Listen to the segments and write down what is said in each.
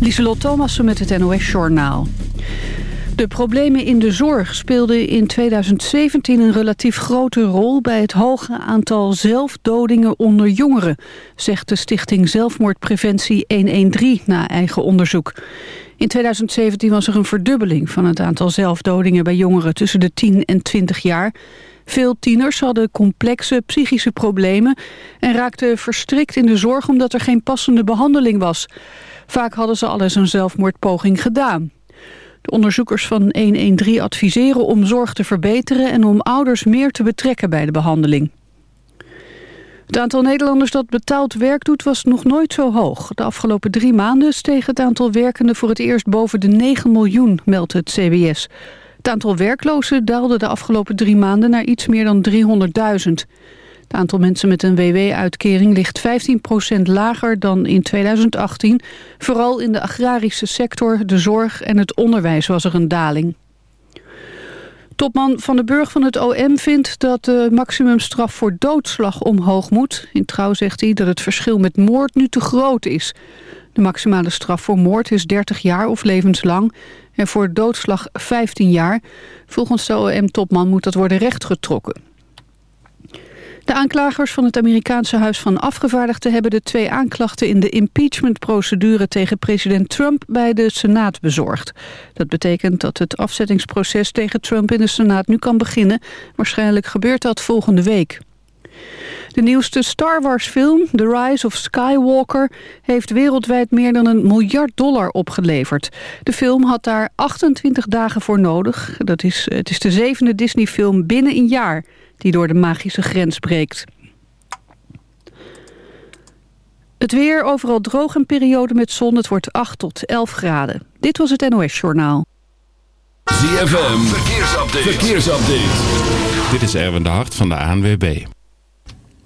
Lieselot Thomassen met het NOS-journaal. De problemen in de zorg speelden in 2017 een relatief grote rol... bij het hoge aantal zelfdodingen onder jongeren... zegt de stichting Zelfmoordpreventie 113 na eigen onderzoek. In 2017 was er een verdubbeling van het aantal zelfdodingen... bij jongeren tussen de 10 en 20 jaar... Veel tieners hadden complexe psychische problemen en raakten verstrikt in de zorg omdat er geen passende behandeling was. Vaak hadden ze al eens een zelfmoordpoging gedaan. De onderzoekers van 113 adviseren om zorg te verbeteren en om ouders meer te betrekken bij de behandeling. Het aantal Nederlanders dat betaald werk doet was nog nooit zo hoog. De afgelopen drie maanden steeg het aantal werkenden voor het eerst boven de 9 miljoen, meldt het CBS. Het aantal werklozen daalde de afgelopen drie maanden naar iets meer dan 300.000. Het aantal mensen met een WW-uitkering ligt 15% lager dan in 2018. Vooral in de agrarische sector, de zorg en het onderwijs was er een daling. Topman Van den Burg van het OM vindt dat de maximumstraf voor doodslag omhoog moet. In trouw zegt hij dat het verschil met moord nu te groot is. De maximale straf voor moord is 30 jaar of levenslang en voor doodslag 15 jaar. Volgens de OM-topman moet dat worden rechtgetrokken. De aanklagers van het Amerikaanse Huis van Afgevaardigden... hebben de twee aanklachten in de impeachmentprocedure tegen president Trump... bij de Senaat bezorgd. Dat betekent dat het afzettingsproces tegen Trump in de Senaat nu kan beginnen. Waarschijnlijk gebeurt dat volgende week. De nieuwste Star Wars film, The Rise of Skywalker... heeft wereldwijd meer dan een miljard dollar opgeleverd. De film had daar 28 dagen voor nodig. Dat is, het is de zevende Disney-film binnen een jaar... die door de magische grens breekt. Het weer, overal droog en periode met zon. Het wordt 8 tot 11 graden. Dit was het NOS Journaal. ZFM, verkeersupdate. verkeersupdate. Dit is Erwin de Hart van de ANWB.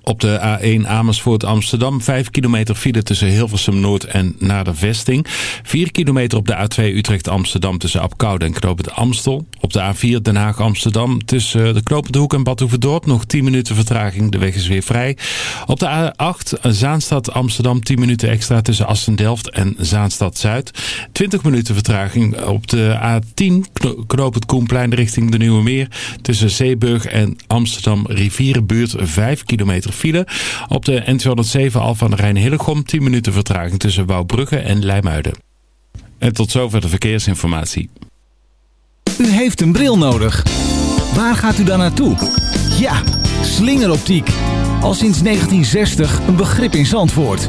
Op de A1 Amersfoort Amsterdam. 5 kilometer file tussen Hilversum Noord en naar de vesting. 4 kilometer op de A2 Utrecht Amsterdam tussen Apkoude en Knopend Amstel. Op de A4 Den Haag Amsterdam tussen de Knopend Hoek en Badhoevedorp. Nog 10 minuten vertraging. De weg is weer vrij. Op de A8 Zaanstad Amsterdam 10 minuten extra tussen Assen-Delft en Zaanstad Zuid. 20 minuten vertraging op de A10 Knopend Koenplein richting de Nieuwe Meer. Tussen Zeeburg en Amsterdam Rivierenbuurt 5 kilometer Op de N207 Alphen aan de Rijn-Hillegom 10 minuten vertraging tussen Wouwbrugge en Leimuiden. En tot zover de verkeersinformatie. U heeft een bril nodig. Waar gaat u dan naartoe? Ja, slingeroptiek. Al sinds 1960 een begrip in Zandvoort.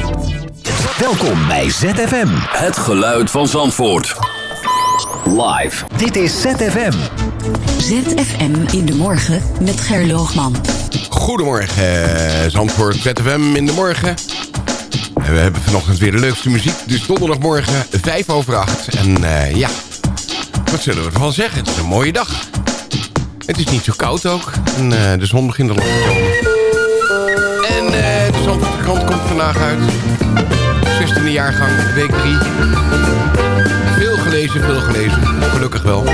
Welkom bij ZFM. Het geluid van Zandvoort. Live. Dit is ZFM. ZFM in de morgen met Gerloogman. Goedemorgen, Zandvoort ZFM in de morgen. We hebben vanochtend weer de leukste muziek. Dus donderdagmorgen 5 over 8. En uh, ja, wat zullen we ervan zeggen? Het is een mooie dag. Het is niet zo koud ook. En uh, de zon begint al op te komen. En uh, de Zandvoortse komt vandaag uit. 16e jaargang, week 3. Veel gelezen, veel gelezen. Gelukkig wel.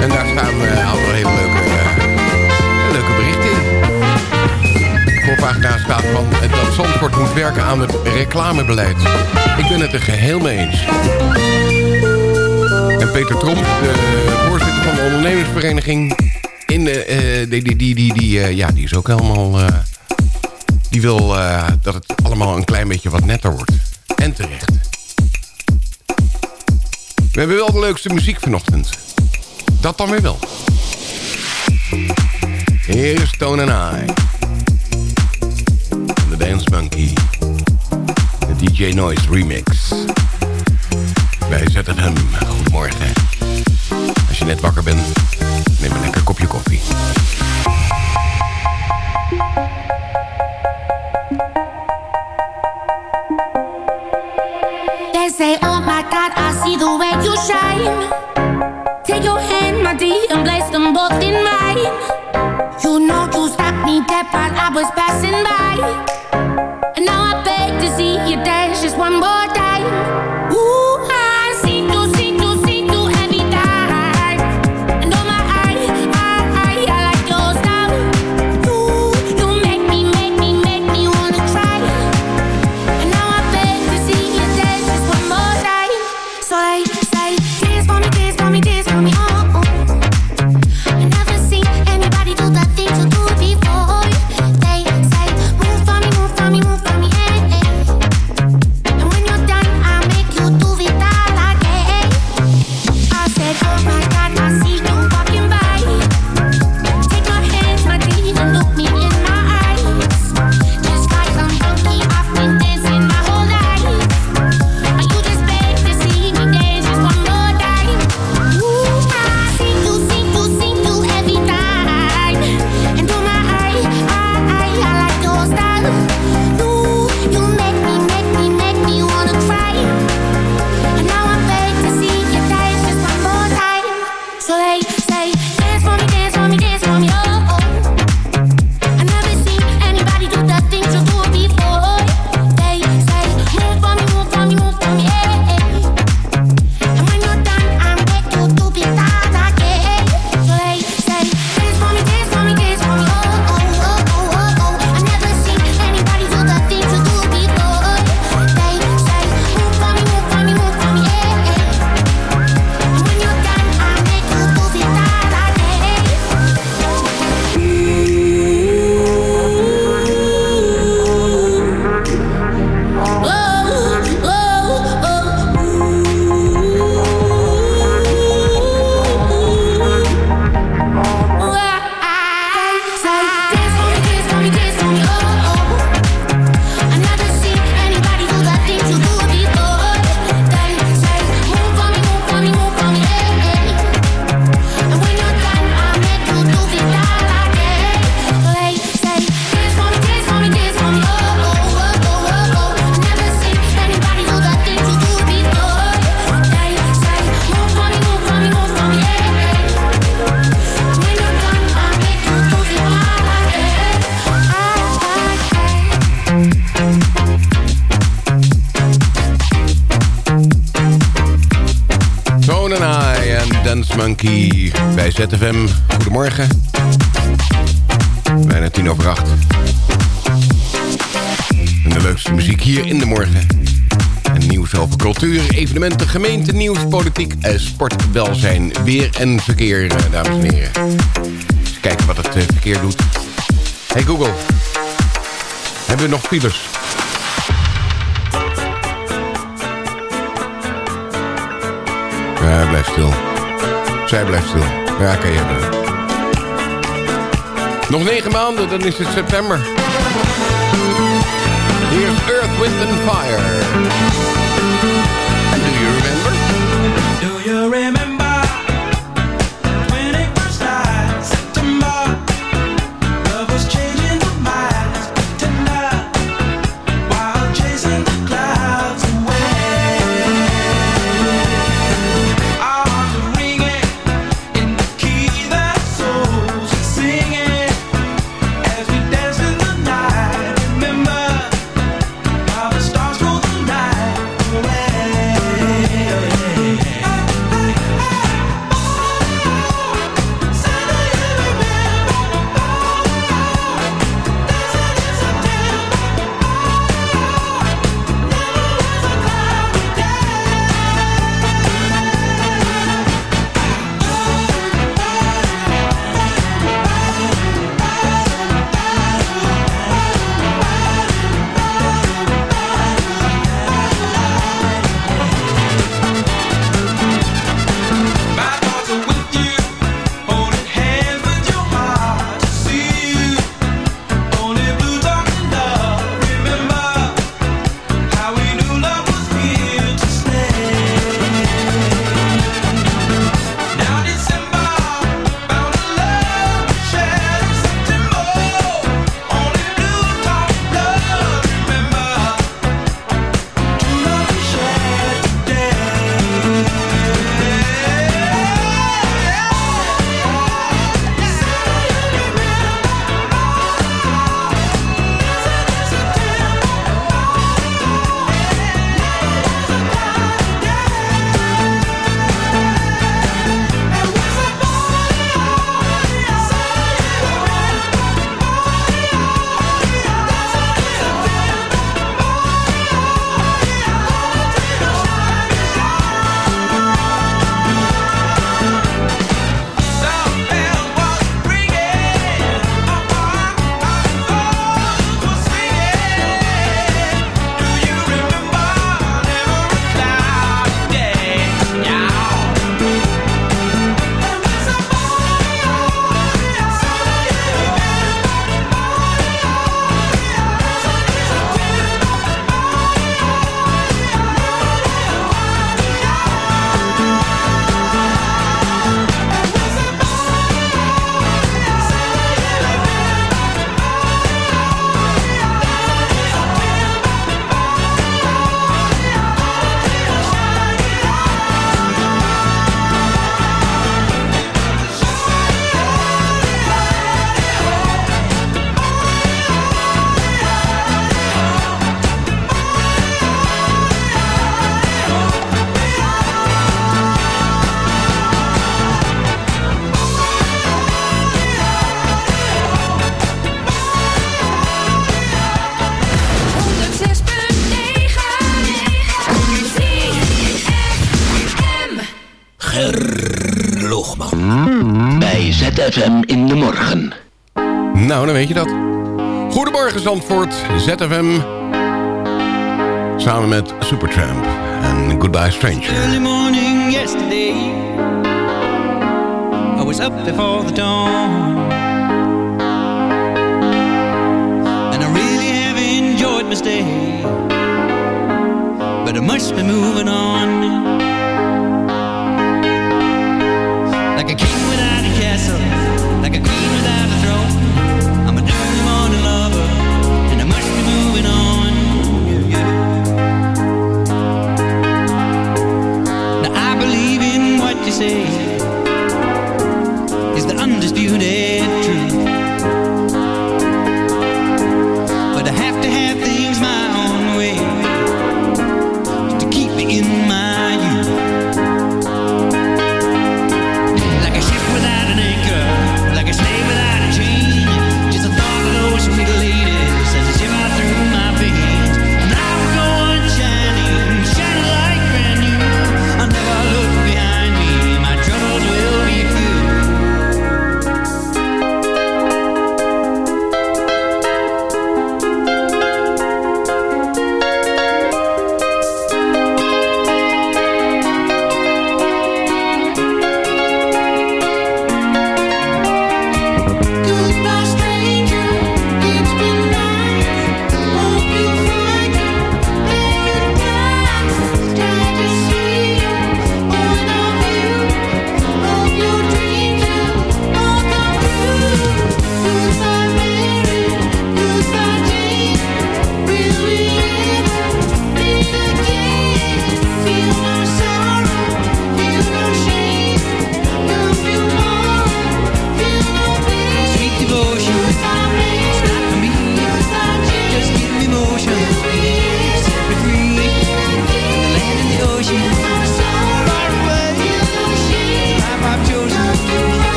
En daar staan uh, andere hele leuke, leuke berichten in voorpagina staat van dat Zandvoort moet werken aan het reclamebeleid. Ik ben het er geheel mee eens. En Peter Tromp, de voorzitter van de ondernemersvereniging... In de, uh, die, die, die, die, die, ja, die is ook helemaal... Die wil dat het allemaal een klein beetje wat netter wordt. En terecht. We hebben wel de leukste muziek vanochtend. Dat dan weer wel. Hier is Stone and I. The Dance Monkey. De DJ Noise remix. Wij zetten hem. Goedemorgen. Als je net wakker bent, neem een lekker kopje koffie. Say, oh my God, I see the way you shine. Take your hand, my dear, and place them both in mine. You know you stopped me dead while I was passing by. And now I beg to see you dance just one more time. ZFM. Goedemorgen. Bijna tien over acht. En de leukste muziek hier in de morgen. En nieuws over cultuur, evenementen, gemeente, nieuws, politiek, sport, welzijn, weer en verkeer, eh, dames en heren. Eens kijken wat het eh, verkeer doet. Hey Google, hebben we nog files? Ja, blijf stil. Zij blijft stil. Ja, kan je hebben. Nog negen maanden, dan is het september. Hier is Earth, Wind and Fire. Do you remember? Do you remember? ZFM in de morgen. Nou, dan weet je dat. Goedemorgen Zandvoort, ZFM. Samen met Supertramp en Goodbye Stranger. Early morning yesterday I was up before the dawn And I really have enjoyed my stay But I must be moving on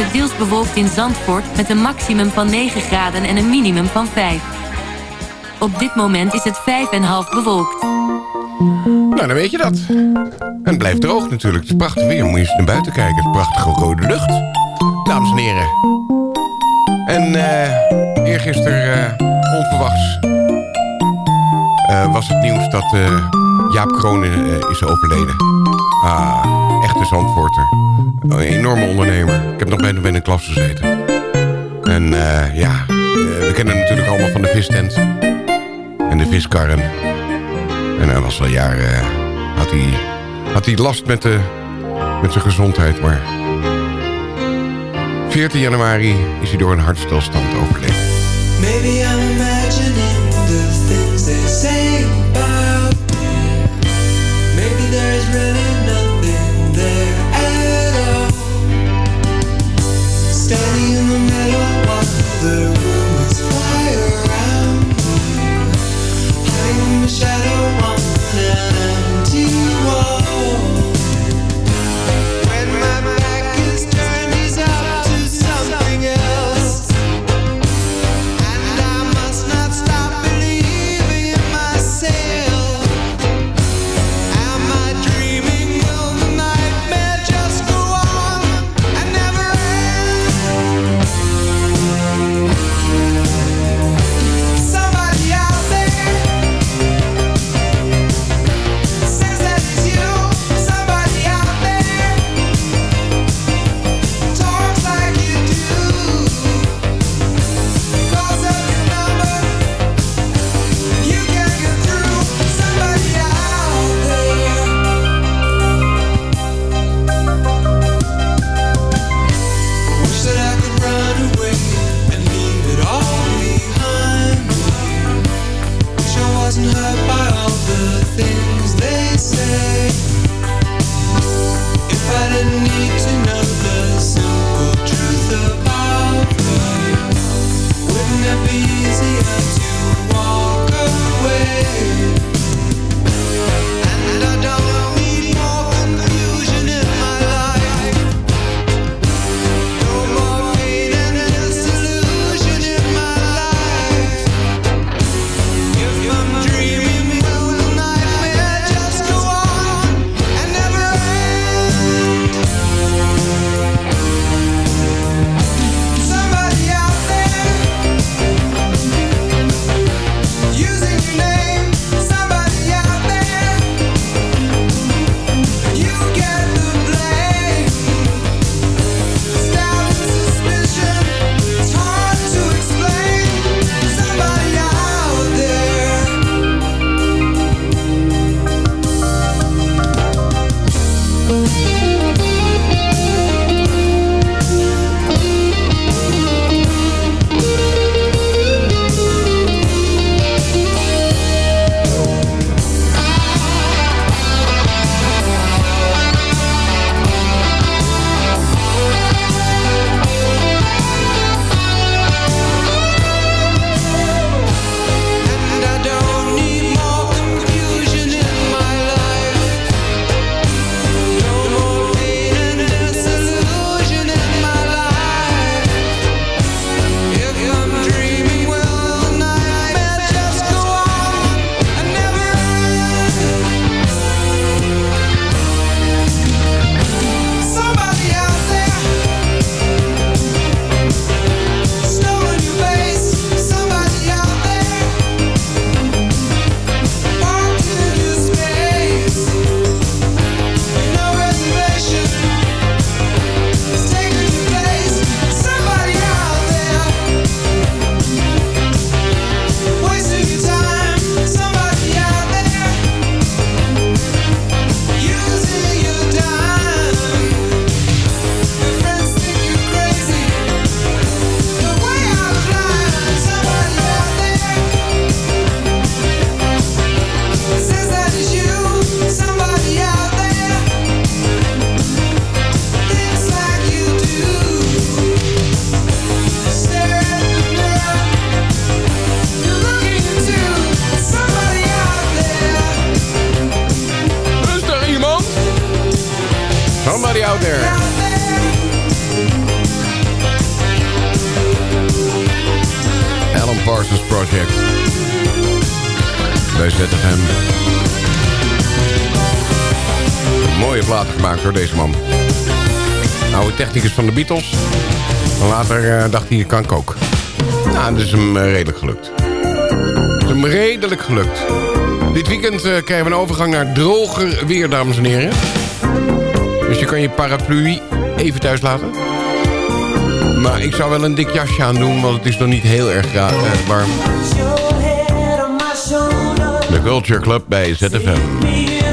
het deels bewolkt in Zandvoort met een maximum van 9 graden en een minimum van 5. Op dit moment is het 5,5 bewolkt. Nou, dan weet je dat. En het blijft droog natuurlijk. Het is prachtig weer. Moet je eens naar buiten kijken. Het is prachtige rode lucht. Dames en heren. En eh eergisteren eh, onverwachts eh, was het nieuws dat Jaap Kronen is overleden. Ah, echte. Een enorme ondernemer. Ik heb nog bij hem in de klas gezeten. En eh, ja, eh, we kennen hem natuurlijk allemaal van de vistent. En de viskarren. En hij was al jaren... eh, had, hij, had hij last met, de, met zijn gezondheid, maar... 14 januari is hij door een hartstilstand overleden. Beatles. Later eh, dacht hij, kan ik ook. Nou, dat is hem eh, redelijk gelukt. Het is hem redelijk gelukt. Dit weekend eh, krijgen we een overgang naar droger weer, dames en heren. Dus je kan je paraplu even thuis laten. Maar ik zou wel een dik jasje aan doen, want het is nog niet heel erg eh, warm. De Culture Club bij ZFM.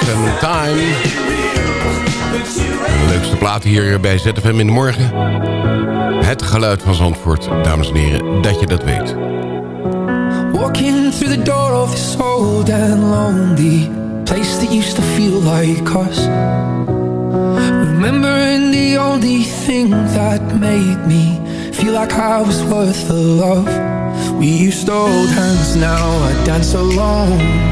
Engeland en Time. De leukste plaat hier bij ZFM in de morgen. Het geluid van Zandvoort, dames en heren, dat je dat weet. Walking through the door of this old and lonely place that used to feel like us. Remembering the only thing that made me feel like I was worth the love. We used to hold hands, now I dance alone.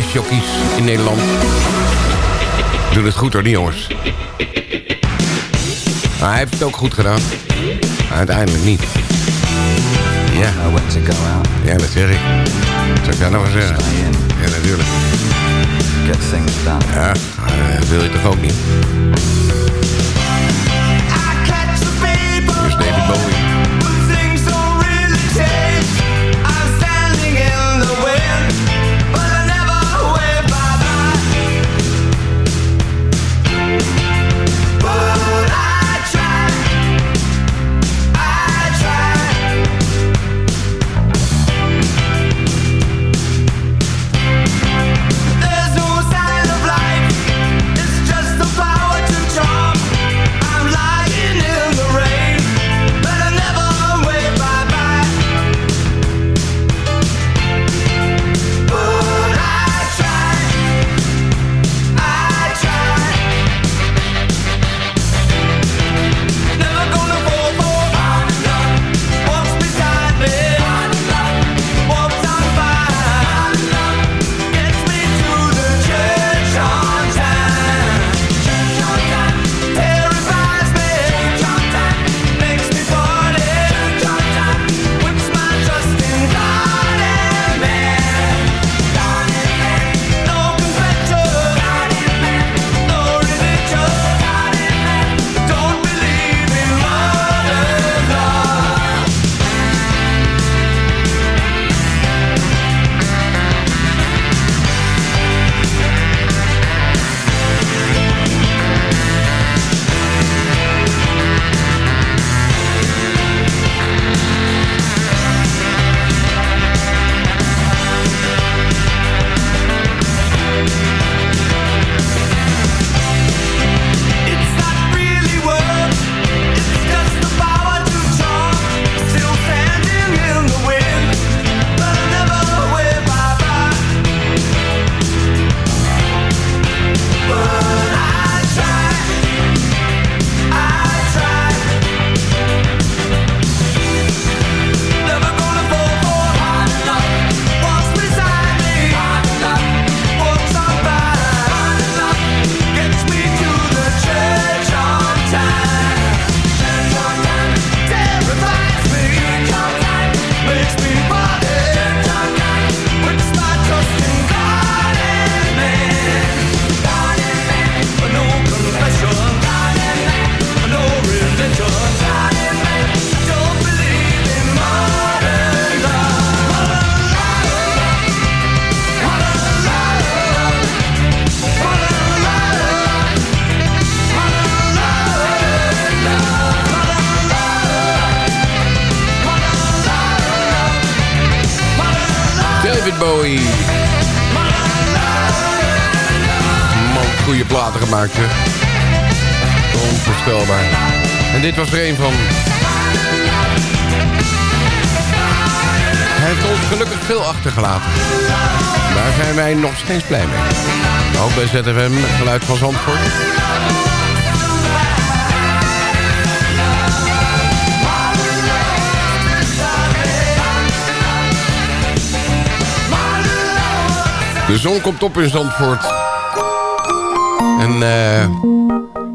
discjockeys in Nederland. Doen het goed hoor, die jongens. Hij heeft het ook goed gedaan. Uiteindelijk niet. Ja. Dat zeg ik. Dat zou ik daar nog eens zeggen. Ja, natuurlijk. Ja, eh, dat wil je toch ook niet. Hier is David Bowie. platen gemaakt. Onvoorstelbaar. En dit was er een van. Hij heeft ons gelukkig veel achtergelaten. Daar zijn wij nog steeds blij mee. Ook bij ZFM, het geluid van Zandvoort. De zon komt op in Zandvoort. En eh,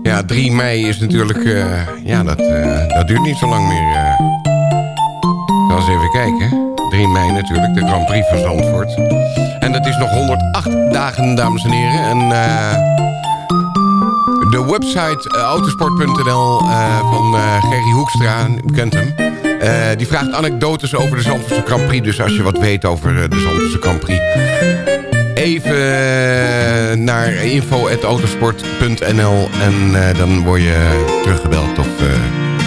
ja, 3 mei is natuurlijk... eh, ja, dat, eh, dat duurt niet zo lang meer. Ik zal eens even kijken. 3 mei natuurlijk, de Grand Prix van Zandvoort. En dat is nog 108 dagen, dames en heren. En de website autosport.nl van Gerry Hoekstra, u kent hem... die vraagt anekdotes over de Zandvoortse Grand Prix. Dus als je wat weet over de Zandvoortse Grand Prix... Even eh, naar info.autosport.nl en eh, dan word je teruggebeld of eh,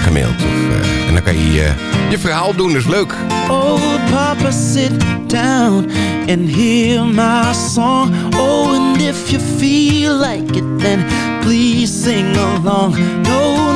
gemaild. Of, en dan kan je je verhaal doen, dat is leuk. Oh, Papa, sit down and hear my song. Oh, and if you feel like it, then please sing along. No,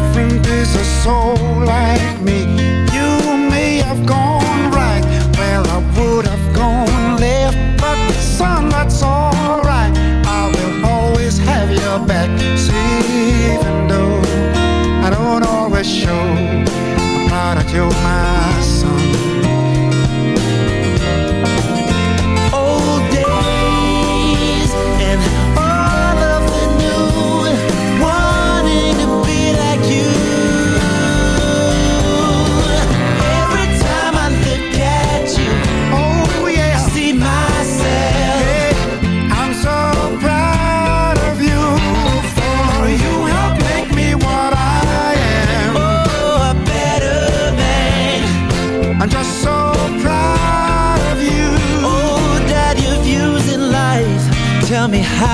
a soul like me.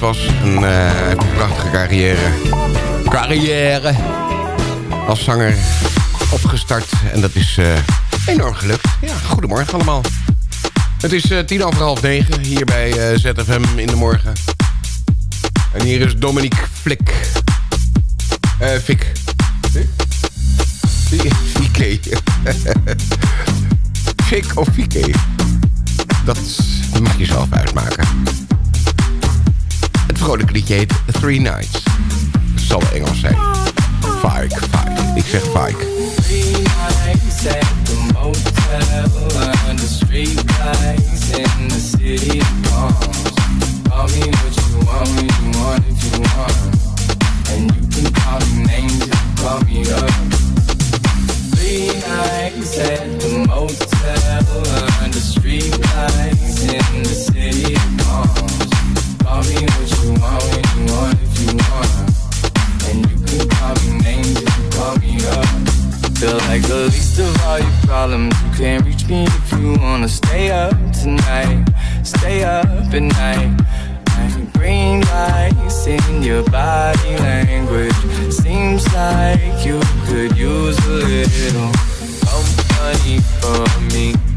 was. Eh, een prachtige carrière. Carrière. Als zanger opgestart. En dat is eh, enorm gelukt. Ja, goedemorgen allemaal. Het is eh, tien over half negen. Hier bij ZFM in de morgen. En hier is Dominique Flik. Eh. Fik? Fike. Fik of Fike? Dat mag je zelf uitmaken. Het vrolijke liedje heet Three Nights. Het zal Engels zijn. Fike, Fike. Ik zeg Fike. Nights at the motel under street lights in the city of palms. Call me Feel like the least of all your problems. You can't reach me if you wanna stay up tonight. Stay up at night. Like green lights in your body language. Seems like you could use a little company from me.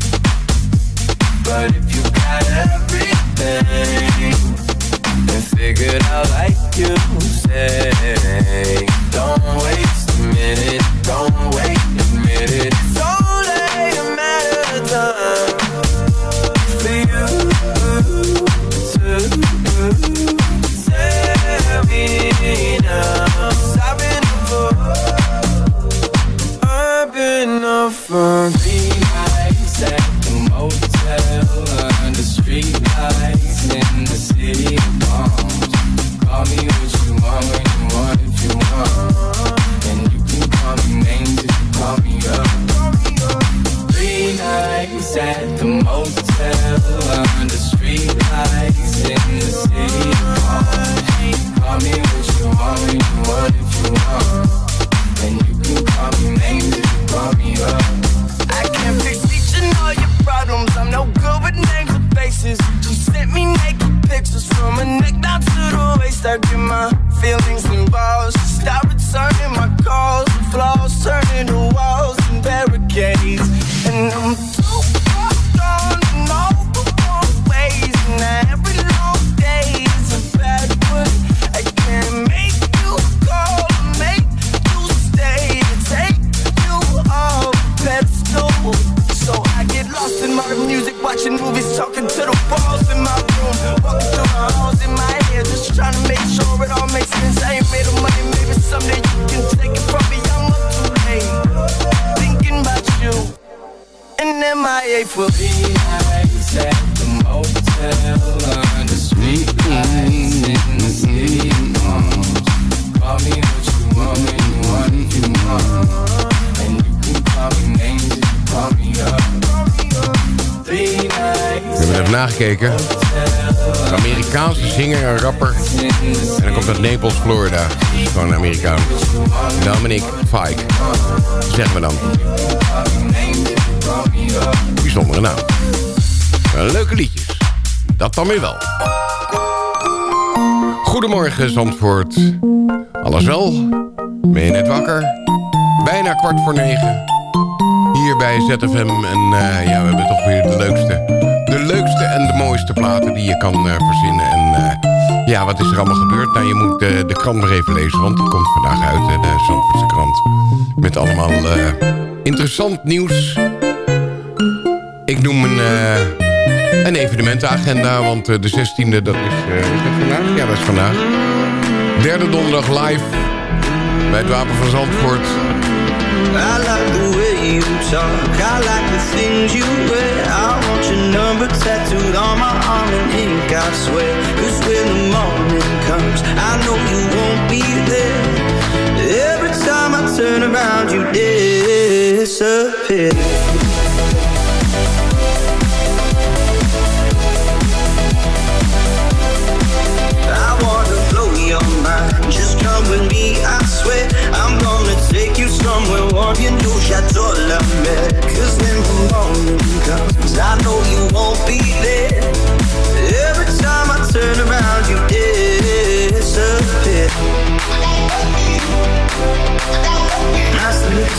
Dan weer wel. Goedemorgen Zandvoort. Alles wel? Ben je net wakker? Bijna kwart voor negen. Hier bij ZFM. En eh, ja, we hebben toch weer de leukste. De leukste en de mooiste platen die je kan eh, verzinnen. En eh, ja, wat is er allemaal gebeurd? Nou, je moet de krant nog even lezen. Want die komt vandaag uit, de Zandvoortse krant. Met allemaal interessant nieuws. Ik noem een, een evenementenagenda. Want eh, de 16e, dat is, eh, is dat vandaag? Ja, dat is vandaag. Derde donderdag live. Bij het Wapen van Zandvoort. I like the way you talk. I like the things you wear. I want your number tattooed on my arm in ink, I swear. Cause when the morning comes, I know you won't be there. Every time I turn around, you disappear. Warm. You know, Chateau La Mer. Cause when the morning comes, I know you won't be there. Every time I turn around, you disappear. Nice to meet.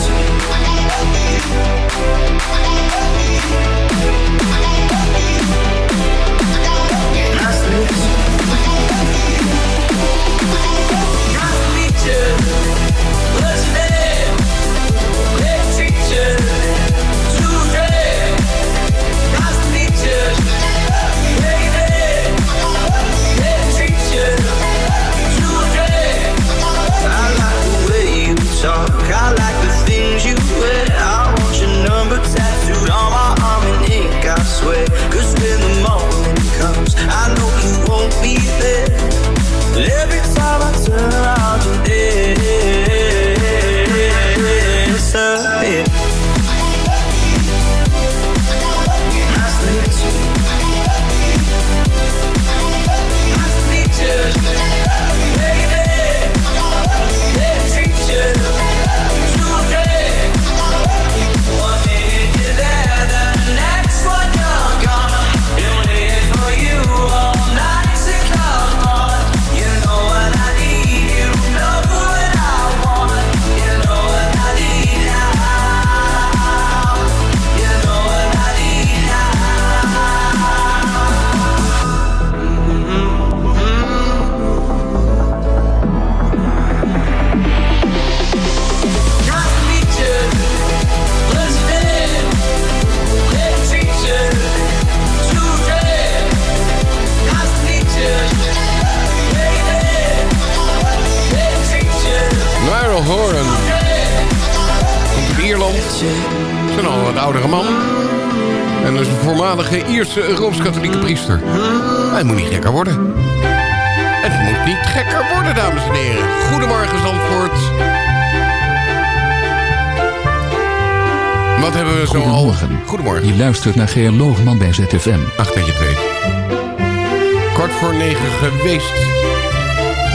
Ierse Rooms-Katholieke priester. Hij moet niet gekker worden. En hij moet niet gekker worden, dames en heren. Goedemorgen, Zandvoort. Wat hebben we zo al... Goedemorgen. Je luistert naar Geer Loogman bij ZFM. Wacht dat je het weet. Kwart voor negen geweest.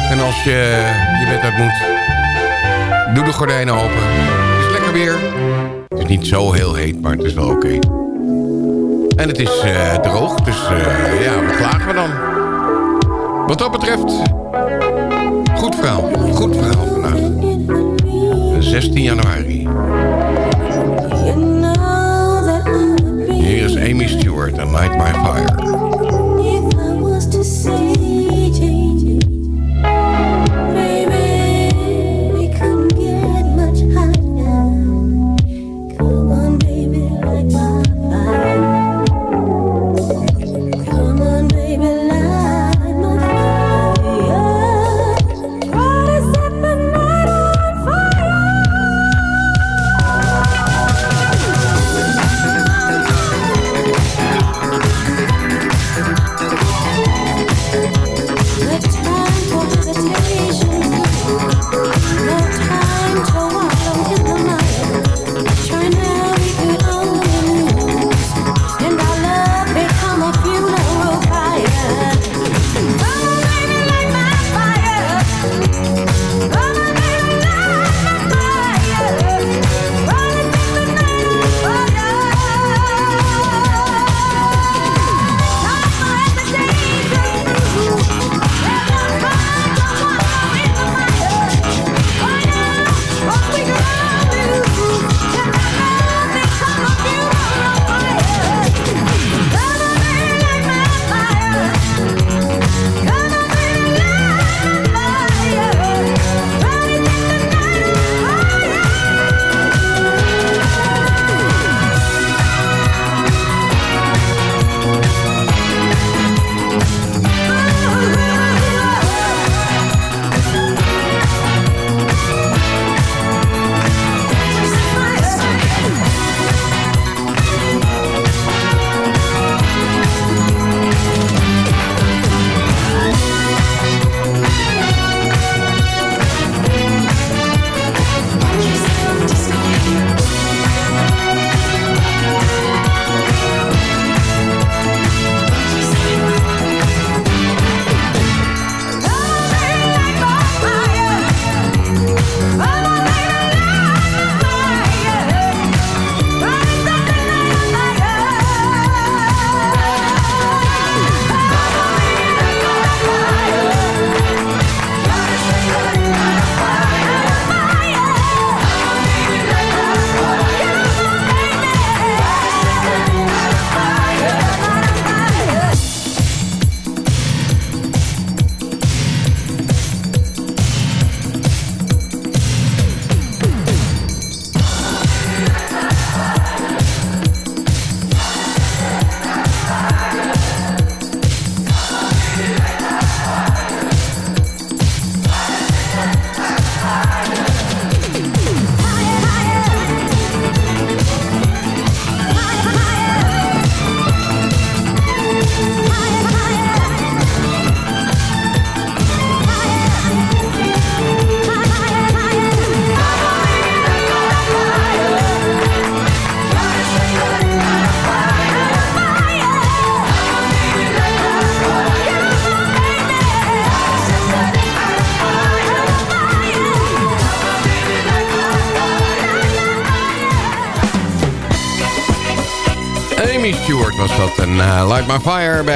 En als je je bed uit moet, doe de gordijnen open. Het is lekker weer. Het is niet zo heel heet, maar het is wel oké. En het is eh, droog, dus eh, ja, wat klagen we dan? Wat dat betreft, goed verhaal. Goed verhaal vandaag. 16 januari. Hier is Amy Stewart en Light My Fire.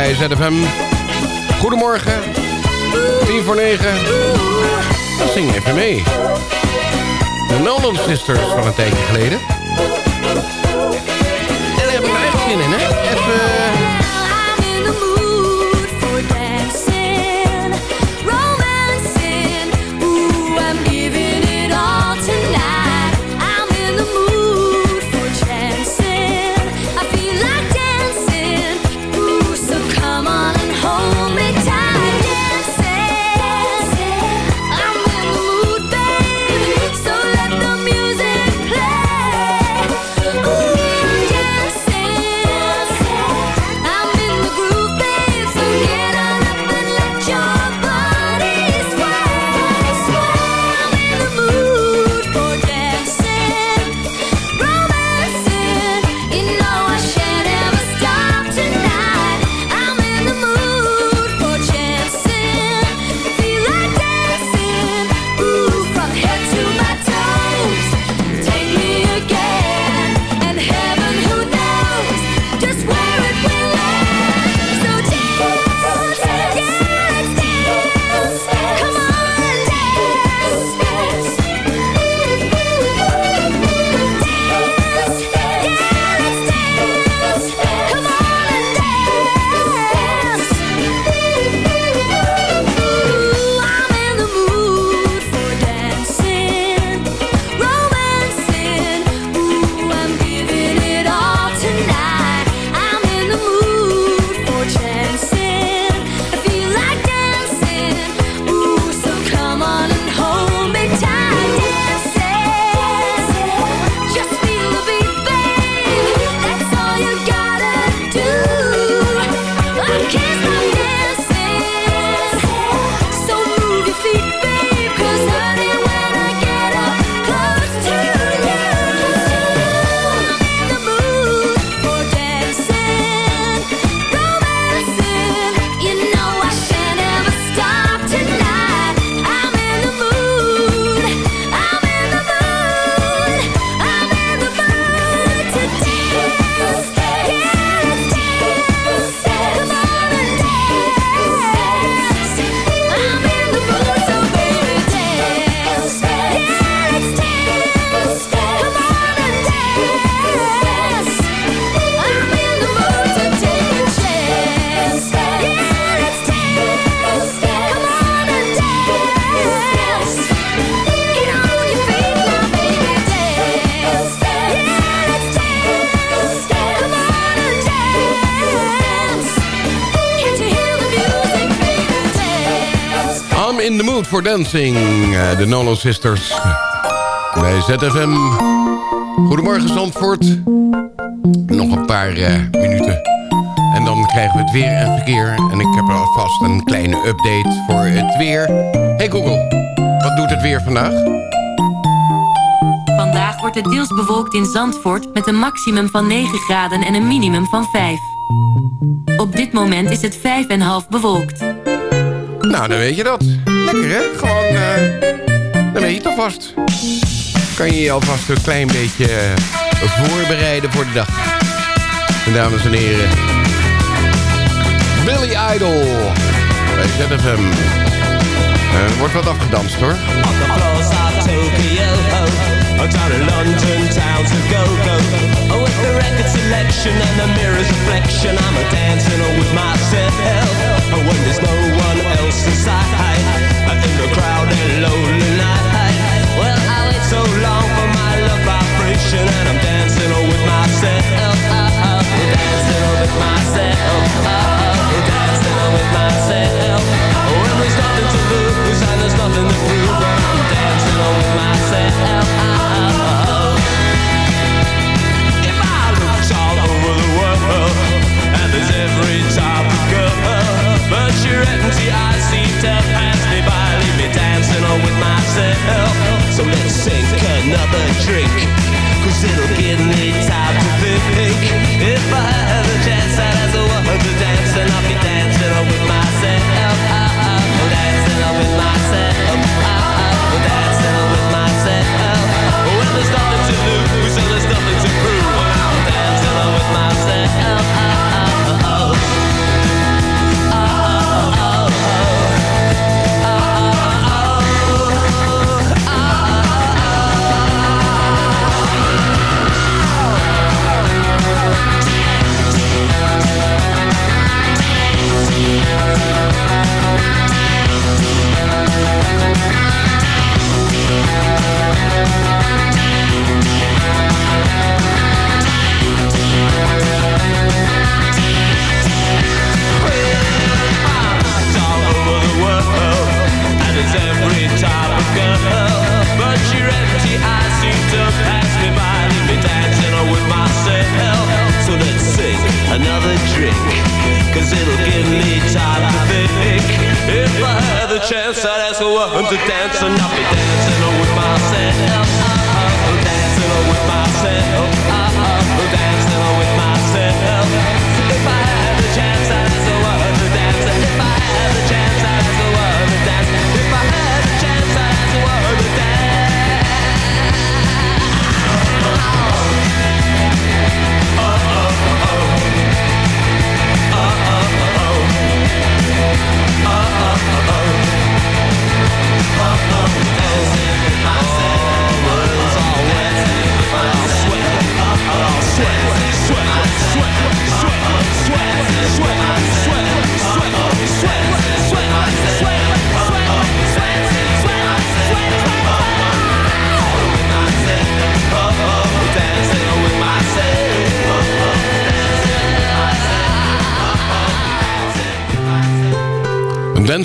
Bij ZFM. For dancing. Eh, De Nolo Sisters. Bij ZFM. Goedemorgen Zandvoort. Nog een paar eh, minuten. En dan krijgen we het weer en verkeer. En ik heb alvast een kleine update voor het weer. Hey Google, wat doet het weer vandaag? Vandaag wordt het deels bewolkt in Zandvoort met een maximum van 9 graden en een minimum van 5. Op dit moment is het 5,5 bewolkt. Nou, dan weet je dat. Lekker hè? Gewoon, eh, dan weet je het alvast. Kan je je alvast een klein beetje eh, voorbereiden voor de dag. En dames en heren. Billy Idol. Bij ZFM. Eh, Er wordt wat afgedanst hoor. On the floors of Tokyo, oh, down in London town's a go-go. Oh, with the record selection and the mirror's reflection, I'm a dancing with myself. Oh, when there's no one Lonely.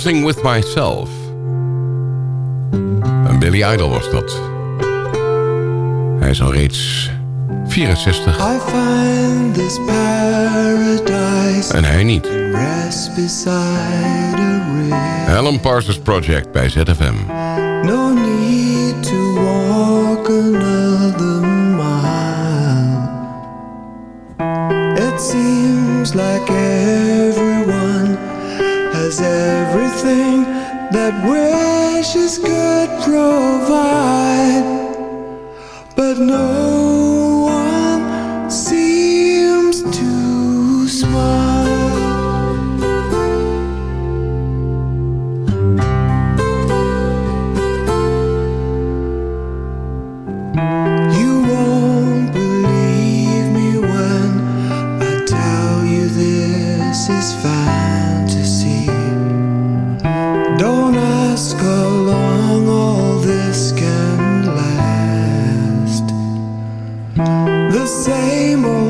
Dancing with Myself. En Billy Idol was dat. Hij is al reeds 64 I find this paradise en hij niet. Alan Parsons Project bij ZFM. No need to walk another mile. It seems like that wishes could provide. same old